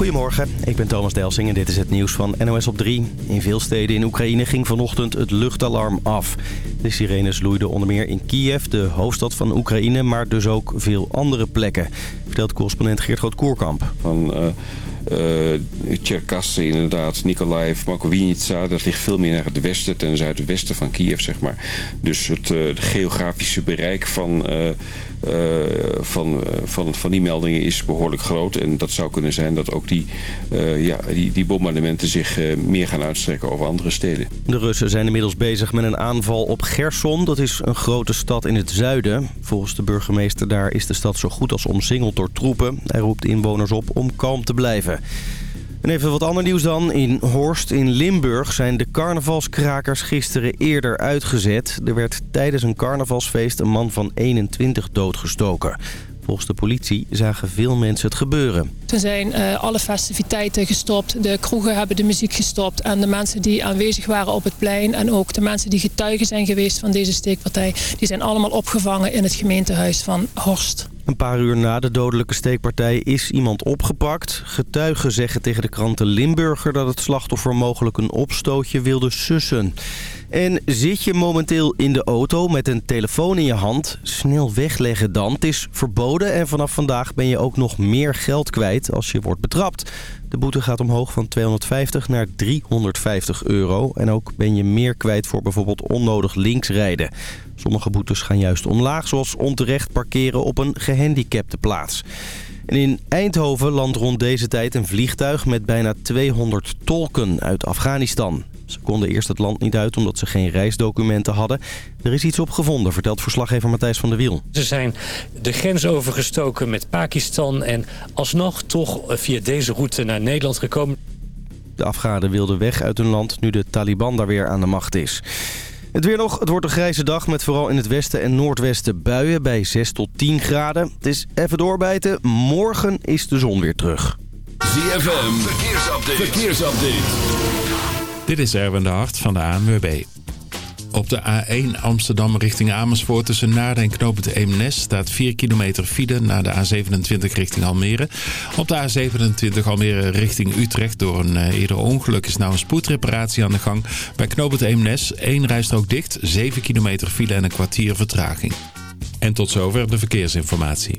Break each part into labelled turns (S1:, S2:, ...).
S1: Goedemorgen, ik ben Thomas Delsing en dit is het nieuws van NOS op 3. In veel steden in Oekraïne ging vanochtend het luchtalarm af. De sirenes loeiden onder meer in Kiev, de hoofdstad van Oekraïne... maar dus ook veel andere plekken, vertelt correspondent Geert Groot-Koerkamp.
S2: Van... Uh... Inderdaad, Nikolaev, Markovitsa. Dat ligt veel meer naar het westen, ten zuidwesten van Kiev, zeg maar. Dus het, het geografische bereik van, van, van, van die meldingen is behoorlijk groot. En dat zou kunnen zijn dat ook die, ja, die, die bombardementen zich meer gaan uitstrekken over andere steden.
S1: De Russen zijn inmiddels bezig met een aanval op Gerson. Dat is een grote stad in het zuiden. Volgens de burgemeester daar is de stad zo goed als omsingeld door troepen. Hij roept inwoners op om kalm te blijven. En even wat ander nieuws dan. In Horst in Limburg zijn de carnavalskrakers gisteren eerder uitgezet. Er werd tijdens een carnavalsfeest een man van 21 doodgestoken. Volgens de politie zagen veel mensen het gebeuren.
S3: Er zijn uh, alle festiviteiten gestopt. De kroegen hebben de muziek gestopt. En de mensen die aanwezig waren op het plein... en ook de mensen die getuigen zijn geweest van deze steekpartij... die zijn allemaal opgevangen in het gemeentehuis van Horst.
S1: Een paar uur na de dodelijke steekpartij is iemand opgepakt. Getuigen zeggen tegen de kranten Limburger dat het slachtoffer mogelijk een opstootje wilde sussen. En zit je momenteel in de auto met een telefoon in je hand, snel wegleggen dan. Het is verboden en vanaf vandaag ben je ook nog meer geld kwijt als je wordt betrapt. De boete gaat omhoog van 250 naar 350 euro. En ook ben je meer kwijt voor bijvoorbeeld onnodig linksrijden. Sommige boetes gaan juist omlaag, zoals onterecht parkeren op een gehandicapte plaats. En in Eindhoven landt rond deze tijd een vliegtuig met bijna 200 tolken uit Afghanistan. Ze konden eerst het land niet uit omdat ze geen reisdocumenten hadden. Er is iets op gevonden, vertelt verslaggever Matthijs van der Wiel.
S4: Ze zijn de grens overgestoken met Pakistan en alsnog toch via deze route naar Nederland gekomen.
S1: De Afghanen wilden weg uit hun land nu de Taliban daar weer aan de macht is. Het weer nog. Het wordt een grijze dag met vooral in het westen en noordwesten buien bij 6 tot 10 graden. Het is even doorbijten. Morgen is de zon weer terug.
S5: ZFM, verkeersupdate. verkeersupdate.
S6: Dit is Erwin de Hart van de ANWB. Op de A1 Amsterdam richting Amersfoort tussen Naarden en Knoopend Eemnes staat 4 kilometer file naar de A27 richting Almere. Op de A27 Almere richting Utrecht door een uh, eerder ongeluk is nou een spoedreparatie aan de gang. Bij Knoopend Eemnes één rijstrook dicht, 7 kilometer file en een kwartier vertraging. En tot zover de verkeersinformatie.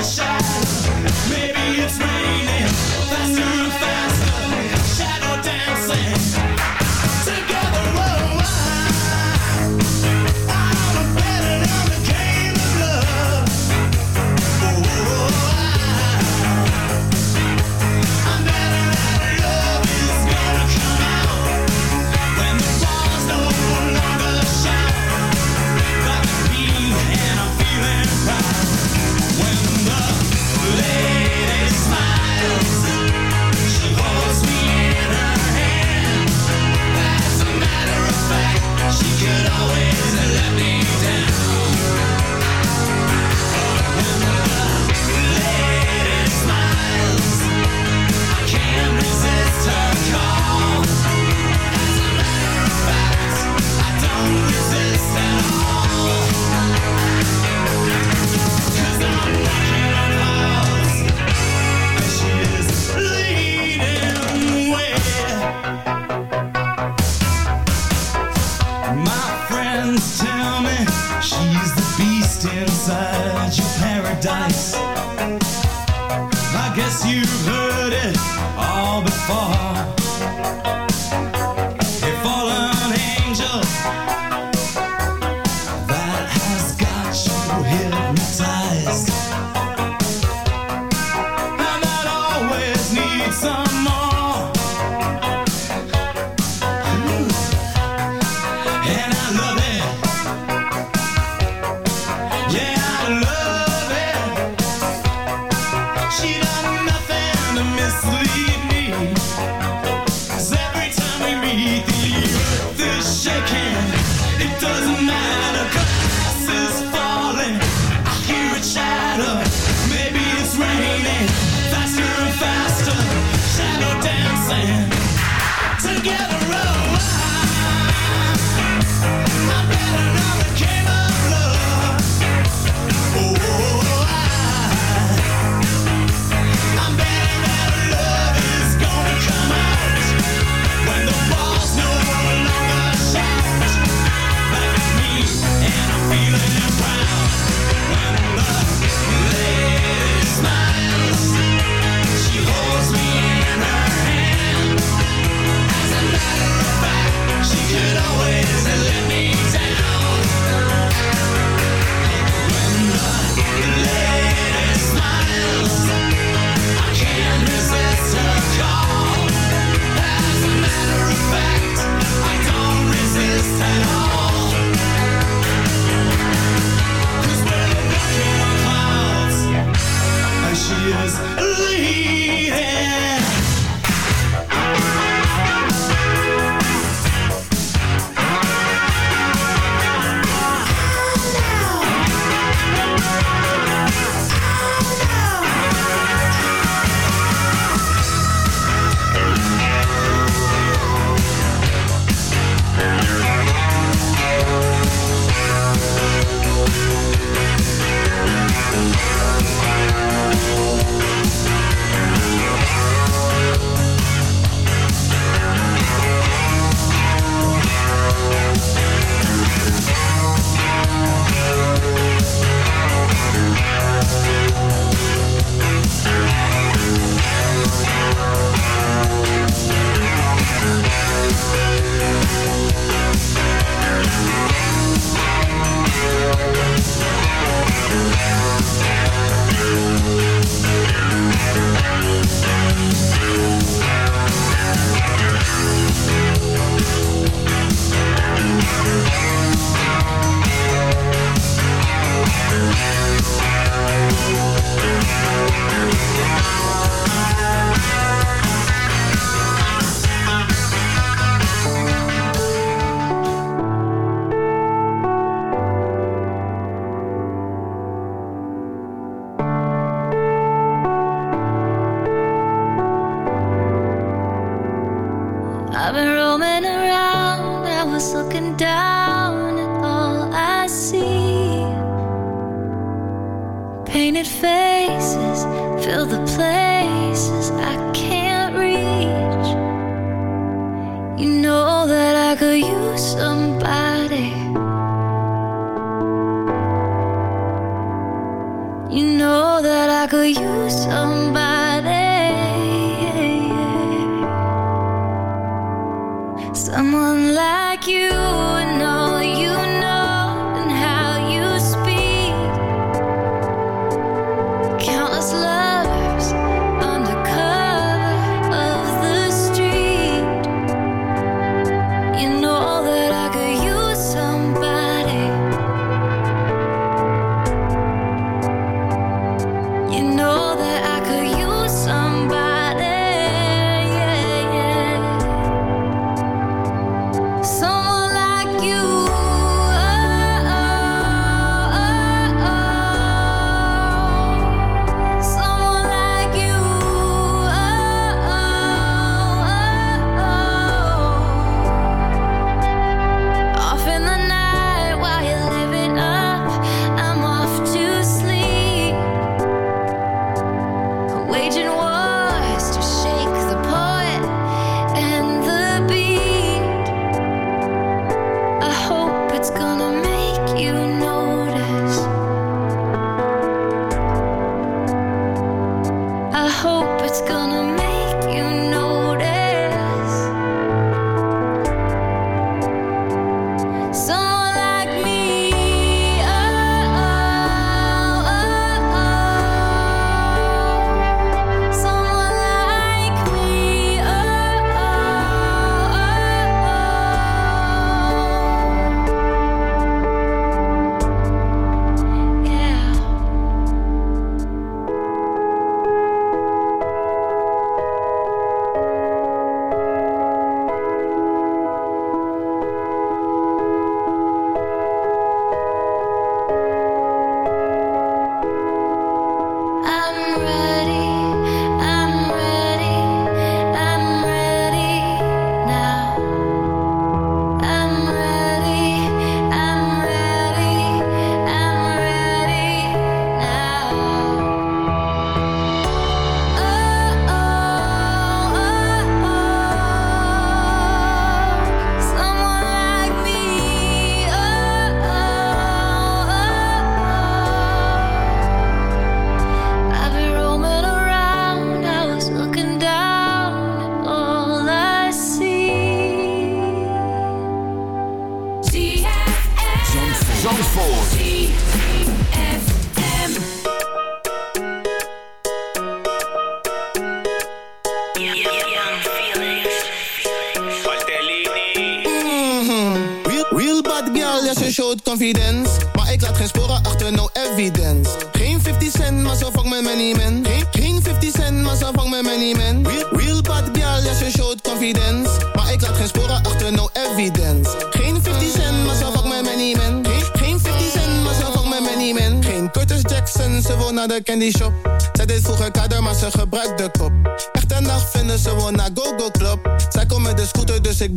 S7: Maybe it's raining.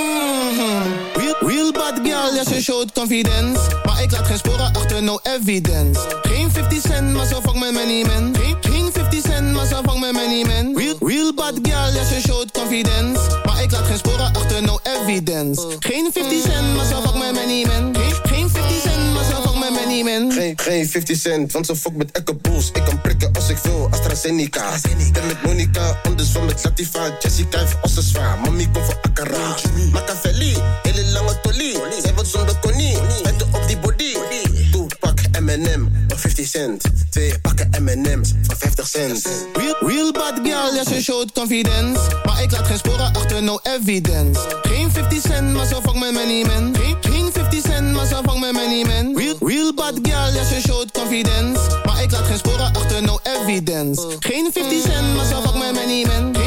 S8: Mhm. Real, bad girl, ja, ze confidence. Maar ik laat geen sporen achter, no evidence. Geen 50 cent, maar zo vang met many men. Geen, geen 50 cent, maar zo vang met many men. Real, real bad girl, ja, ze showt confidence. Maar ik laat geen sporen achter, no evidence. Geen 50 cent, maar zo vang met many men. Geen, geen 50 cent, maar
S9: Geen, geen 50 cent, want ze fuck met Echo Bulls. Ik kan prikken als ik wil, AstraZeneca. Ben met Monica, andersom met Latifa. Jessica heeft als ze zwaar, mami komt voor Akara. Machiavelli, hele lange tolie. Zij wordt zonder konie, spijten op die body. Doe, pak M&M, voor 50 cent. Twee pakken M&M's, voor 50 cent.
S8: Real, real bad girl, ja, ze showt confidence. Maar ik laat geen sporen achter, no evidence. Geen 50 cent, maar zo vang met many men. Geen, geen 50 cent, maar zo vang met many men. Bad girl, ja, ze showt confidence. Maar ik laat geen sporen achter, no evidence. Geen 50 cent, maar zo vang met many men.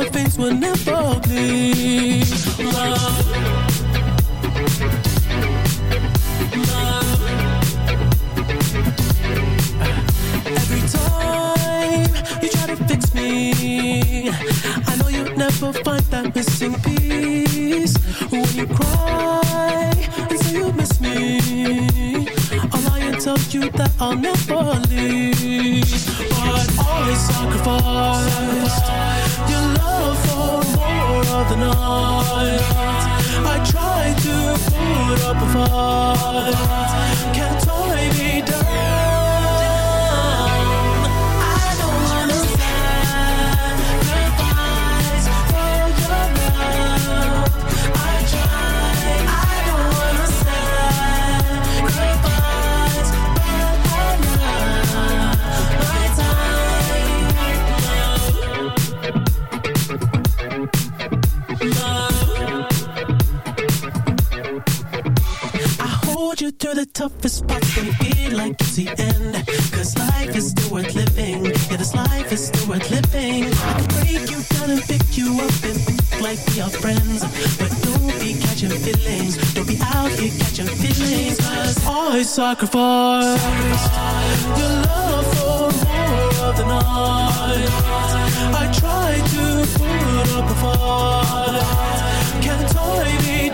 S10: know face will never be. Love. Love. Every time you try to fix me, I know you'll never find that missing piece. When you cry and say you miss me, I'll lie and tell you that I'll never leave. But always sacrifice. sacrifice of the night. I try to put up a fight. Can't tie me down toughest parts when you feel like it's the end. Cause life is still worth living. Yeah, this life is still worth living. I can break you down and pick you up and think like we are friends. But don't be catching feelings. Don't be out here catching feelings. Cause always sacrifice, sacrifice your love for more of the night. I try to put up a fight. Can't I be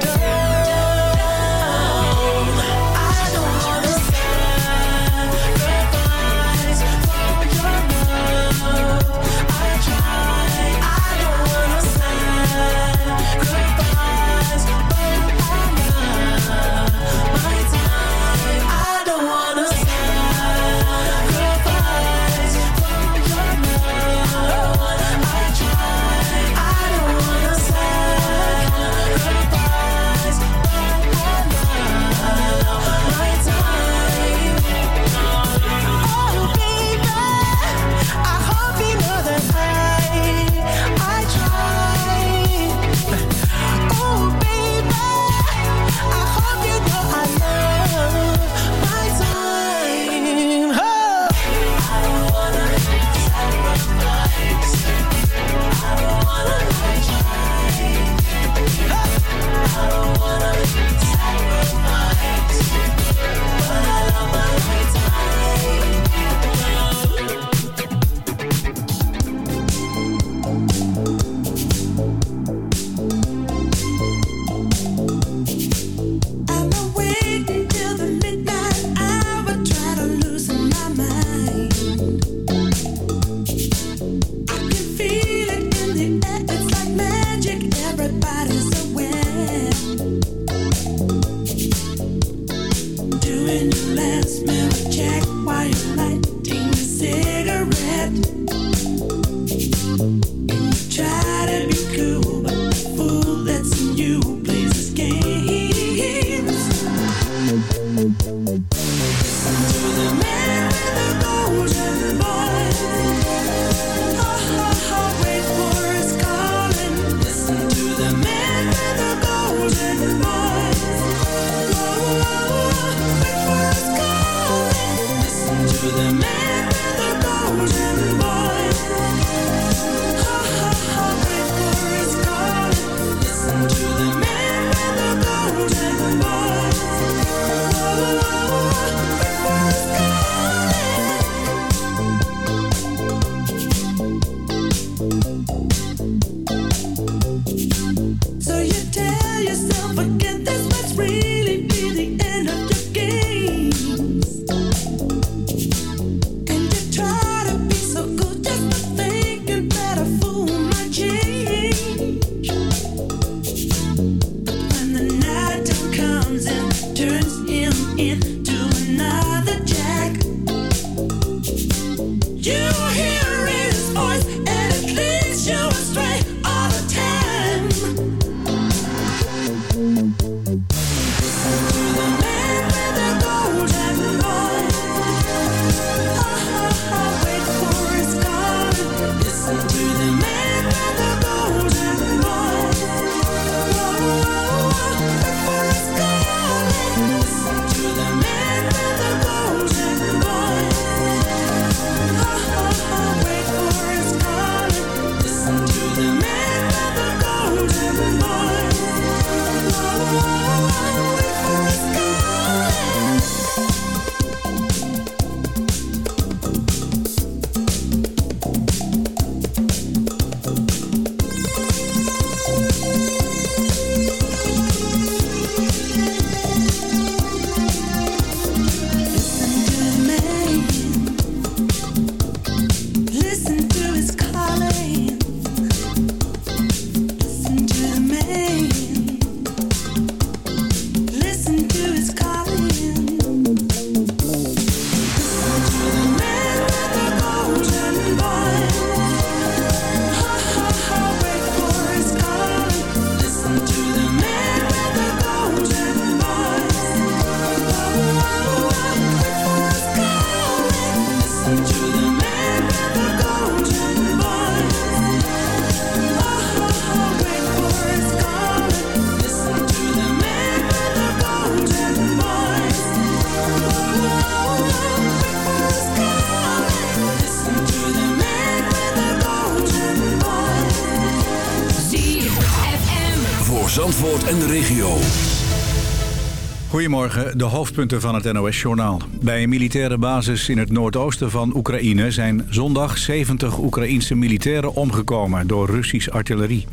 S11: De
S12: hoofdpunten van het NOS-journaal. Bij een militaire basis in het noordoosten van Oekraïne... zijn zondag 70 Oekraïense militairen omgekomen door Russisch artillerie.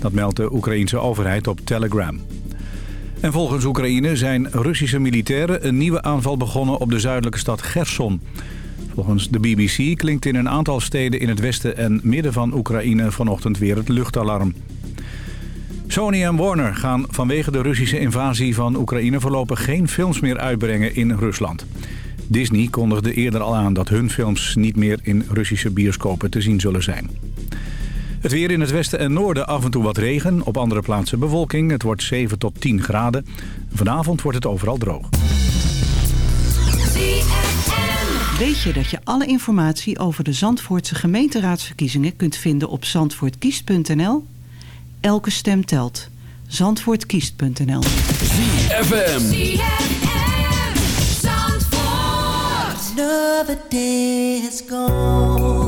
S12: Dat meldt de Oekraïense overheid op Telegram. En volgens Oekraïne zijn Russische militairen een nieuwe aanval begonnen... op de zuidelijke stad Gerson. Volgens de BBC klinkt in een aantal steden in het westen en midden van Oekraïne... vanochtend weer het luchtalarm. Sony en Warner gaan vanwege de Russische invasie van Oekraïne voorlopig geen films meer uitbrengen in Rusland. Disney kondigde eerder al aan dat hun films niet meer in Russische bioscopen te zien zullen zijn. Het weer in het westen en noorden af en toe wat regen, op andere plaatsen bewolking. Het wordt 7 tot 10 graden. Vanavond wordt het overal droog.
S13: Weet je dat je alle informatie over de Zandvoortse gemeenteraadsverkiezingen kunt vinden op zandvoortkiest.nl? Elke stem telt. Zandvoortkiest.nl
S11: ZFM.
S14: Another day has gone.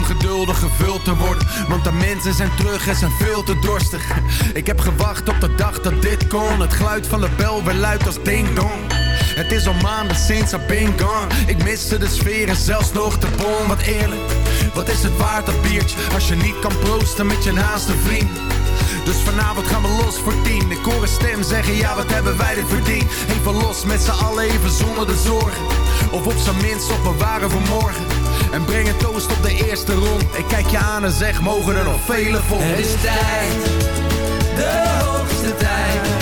S15: Te
S16: wachten om geduldig gevuld te worden. Want de mensen zijn terug en zijn veel te dorstig. Ik heb gewacht op de dag dat dit kon. Het geluid van de bel weer luidt als ding dong. Het is al maanden sinds I've been gone. Ik miste de sfeer en zelfs nog de bon. Wat eerlijk, wat is het waard dat biertje? Als je niet kan proosten met je naaste vriend. Dus vanavond gaan we los voor tien. Ik hoor een stem zeggen, ja wat hebben wij dit verdiend. Even los met z'n allen, even zonder de zorgen. Of op zijn minst op bewaren voor morgen. En breng een toast op de eerste rond. Ik kijk je aan en zeg, mogen er nog vele volgen.
S15: Het is tijd, de hoogste tijd.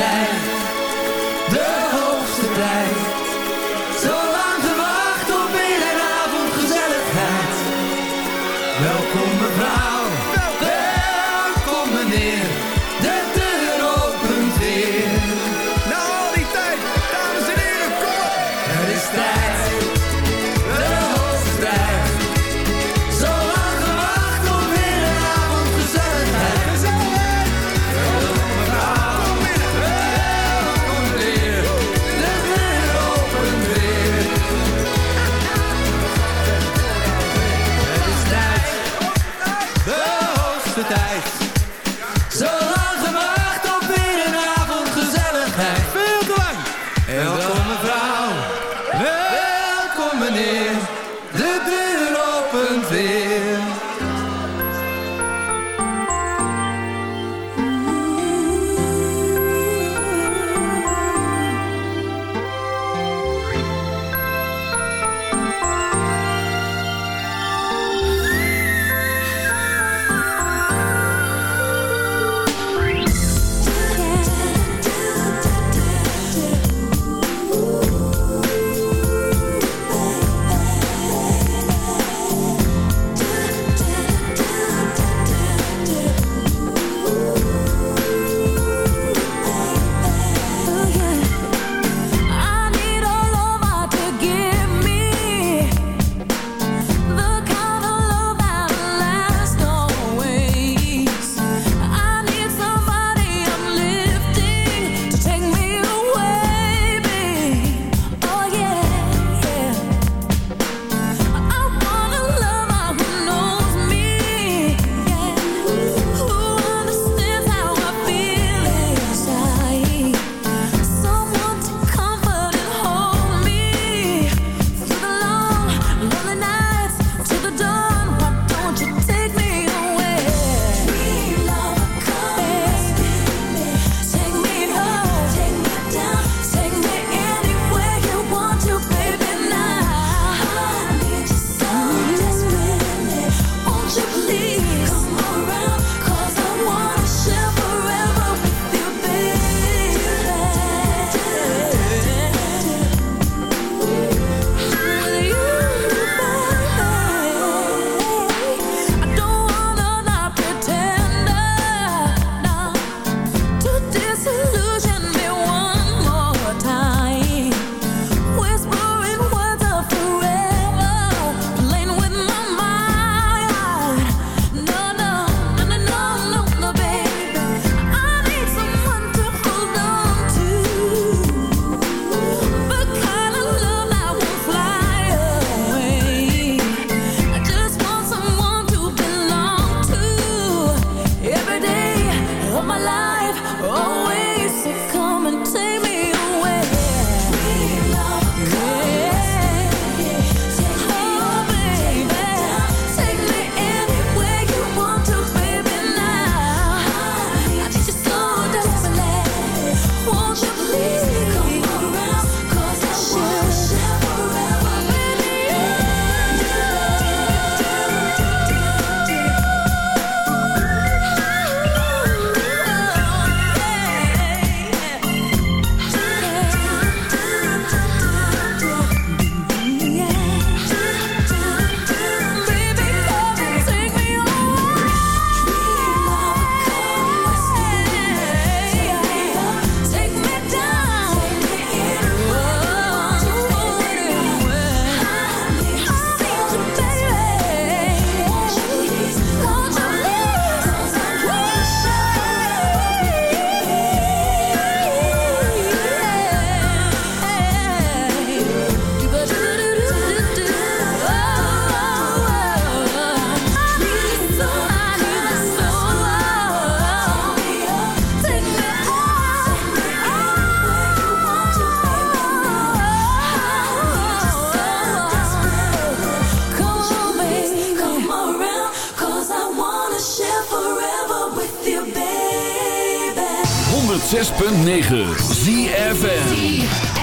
S15: Het
S5: 106.9
S17: ZFN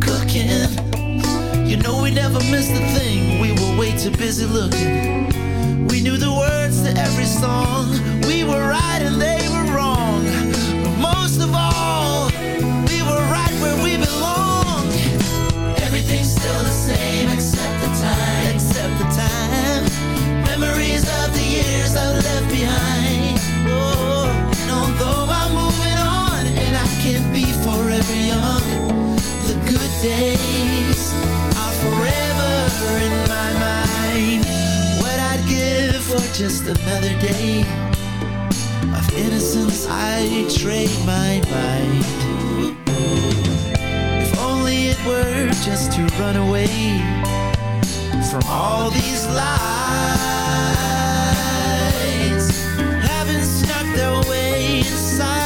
S17: cooking. You know we never missed a thing. We were way too busy looking. We knew the words to every song. We were right and they were days are forever in my mind. What I'd give for just another day of innocence, I trade my mind. If only it were just to run away from all these lies, having snuck their way inside.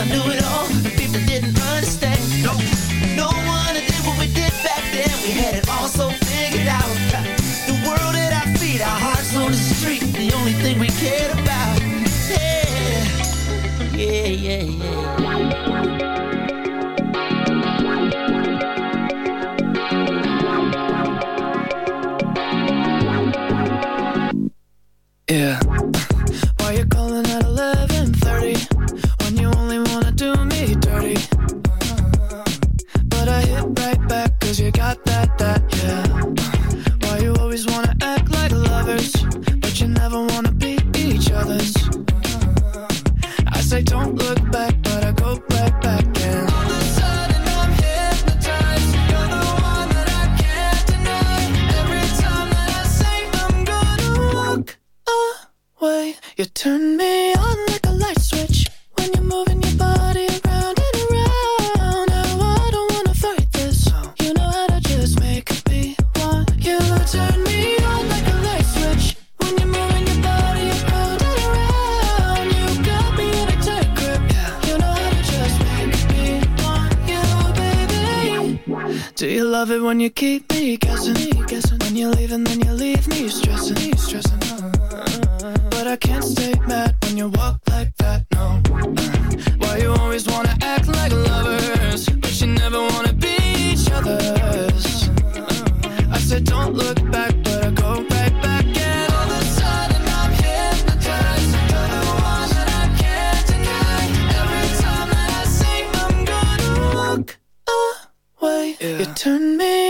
S17: I knew it
S18: love it when you keep me guessing, guessing. When you leave and then you leave me stressing, stressing. But I can't stay mad when you walk Turn me